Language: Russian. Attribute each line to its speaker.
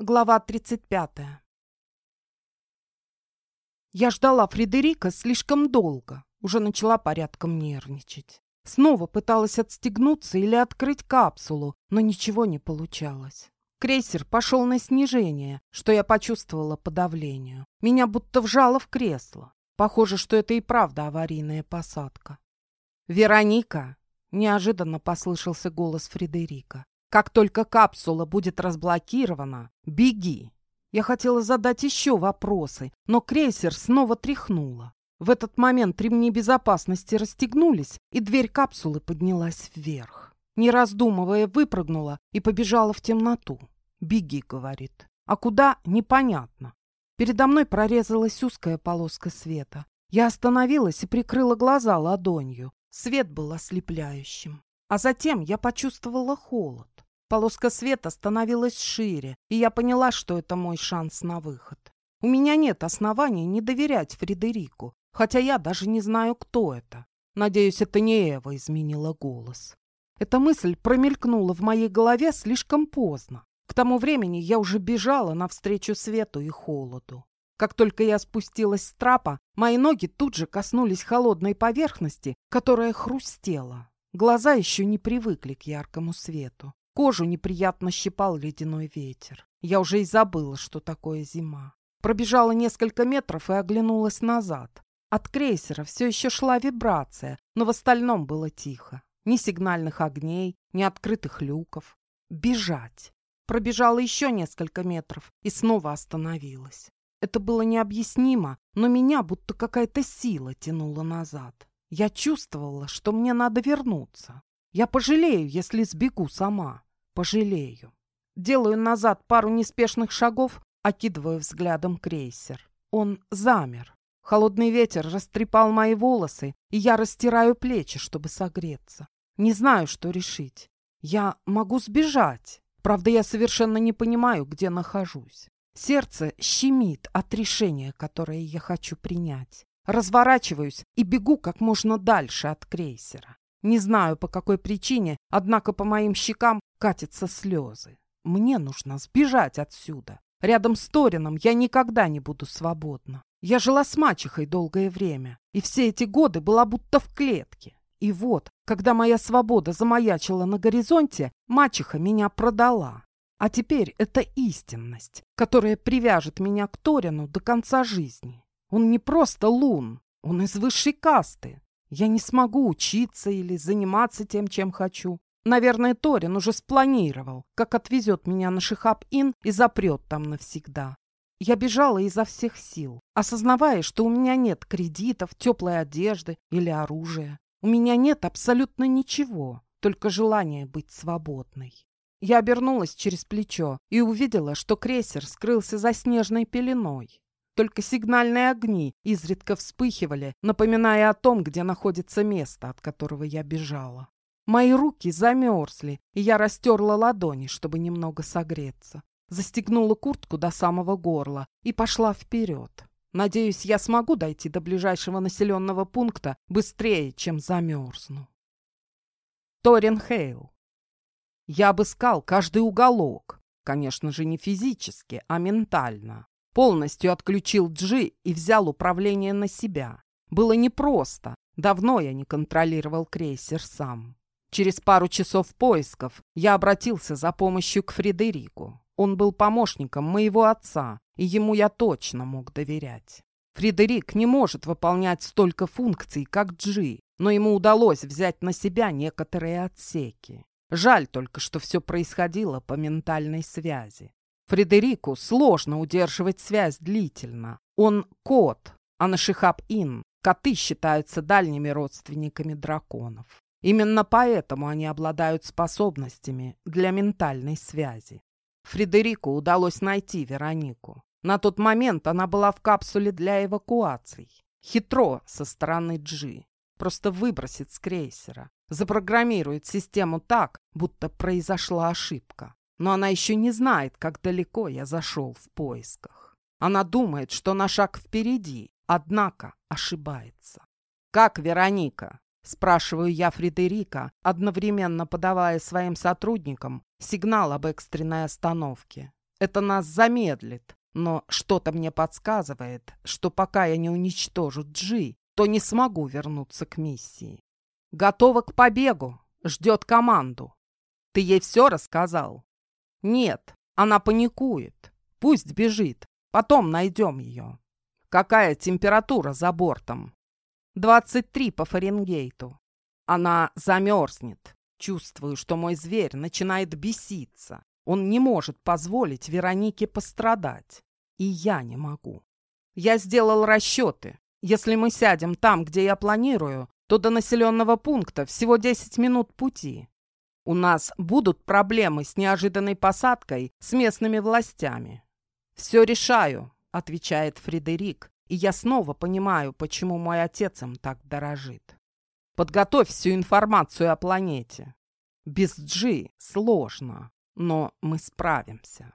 Speaker 1: Глава 35. Я ждала Фредерика слишком долго, уже начала порядком нервничать. Снова пыталась отстегнуться или открыть капсулу, но ничего не получалось. Крейсер пошел на снижение, что я почувствовала по давлению. Меня будто вжало в кресло. Похоже, что это и правда аварийная посадка. «Вероника!» — неожиданно послышался голос Фредерика. Как только капсула будет разблокирована, беги. Я хотела задать еще вопросы, но крейсер снова тряхнуло. В этот момент ремни безопасности расстегнулись, и дверь капсулы поднялась вверх. Не раздумывая, выпрыгнула и побежала в темноту. «Беги», — говорит. «А куда? Непонятно». Передо мной прорезалась узкая полоска света. Я остановилась и прикрыла глаза ладонью. Свет был ослепляющим. А затем я почувствовала холод. Полоска света становилась шире, и я поняла, что это мой шанс на выход. У меня нет оснований не доверять Фредерику, хотя я даже не знаю, кто это. Надеюсь, это не Эва изменила голос. Эта мысль промелькнула в моей голове слишком поздно. К тому времени я уже бежала навстречу свету и холоду. Как только я спустилась с трапа, мои ноги тут же коснулись холодной поверхности, которая хрустела. Глаза еще не привыкли к яркому свету. Кожу неприятно щипал ледяной ветер. Я уже и забыла, что такое зима. Пробежала несколько метров и оглянулась назад. От крейсера все еще шла вибрация, но в остальном было тихо. Ни сигнальных огней, ни открытых люков. Бежать. Пробежала еще несколько метров и снова остановилась. Это было необъяснимо, но меня будто какая-то сила тянула назад. Я чувствовала, что мне надо вернуться. Я пожалею, если сбегу сама. Пожалею. Делаю назад пару неспешных шагов, окидываю взглядом крейсер. Он замер. Холодный ветер растрепал мои волосы, и я растираю плечи, чтобы согреться. Не знаю, что решить. Я могу сбежать. Правда, я совершенно не понимаю, где нахожусь. Сердце щемит от решения, которое я хочу принять. Разворачиваюсь и бегу как можно дальше от крейсера. Не знаю, по какой причине, однако по моим щекам катятся слезы. Мне нужно сбежать отсюда. Рядом с Торином я никогда не буду свободна. Я жила с мачехой долгое время, и все эти годы была будто в клетке. И вот, когда моя свобода замаячила на горизонте, мачеха меня продала. А теперь это истинность, которая привяжет меня к Торину до конца жизни. Он не просто лун, он из высшей касты. Я не смогу учиться или заниматься тем, чем хочу. Наверное, Торин уже спланировал, как отвезет меня на Шихаб-Ин и запрет там навсегда. Я бежала изо всех сил, осознавая, что у меня нет кредитов, теплой одежды или оружия. У меня нет абсолютно ничего, только желание быть свободной. Я обернулась через плечо и увидела, что крейсер скрылся за снежной пеленой. Только сигнальные огни изредка вспыхивали, напоминая о том, где находится место, от которого я бежала. Мои руки замерзли, и я растерла ладони, чтобы немного согреться. Застегнула куртку до самого горла и пошла вперед. Надеюсь, я смогу дойти до ближайшего населенного пункта быстрее, чем замерзну. Торин Хейл. Я обыскал каждый уголок. Конечно же, не физически, а ментально. Полностью отключил Джи и взял управление на себя. Было непросто. Давно я не контролировал крейсер сам. Через пару часов поисков я обратился за помощью к Фредерику. Он был помощником моего отца, и ему я точно мог доверять. Фредерик не может выполнять столько функций, как Джи, но ему удалось взять на себя некоторые отсеки. Жаль только, что все происходило по ментальной связи. Фредерику сложно удерживать связь длительно. Он кот, а на Шихаб-Ин коты считаются дальними родственниками драконов. Именно поэтому они обладают способностями для ментальной связи. Фредерику удалось найти Веронику. На тот момент она была в капсуле для эвакуаций. Хитро со стороны Джи. Просто выбросит с крейсера. Запрограммирует систему так, будто произошла ошибка. Но она еще не знает, как далеко я зашел в поисках. Она думает, что на шаг впереди, однако ошибается. «Как Вероника?» – спрашиваю я Фредерика, одновременно подавая своим сотрудникам сигнал об экстренной остановке. Это нас замедлит, но что-то мне подсказывает, что пока я не уничтожу Джи, то не смогу вернуться к миссии. Готова к побегу, ждет команду. Ты ей все рассказал? Нет, она паникует. Пусть бежит, потом найдем ее. Какая температура за бортом? 23 по Фаренгейту. Она замерзнет. Чувствую, что мой зверь начинает беситься. Он не может позволить Веронике пострадать. И я не могу. Я сделал расчеты. Если мы сядем там, где я планирую, то до населенного пункта всего 10 минут пути. У нас будут проблемы с неожиданной посадкой с местными властями. «Все решаю», — отвечает Фредерик, и я снова понимаю, почему мой отец им так дорожит. Подготовь всю информацию о планете. Без Джи сложно, но мы справимся.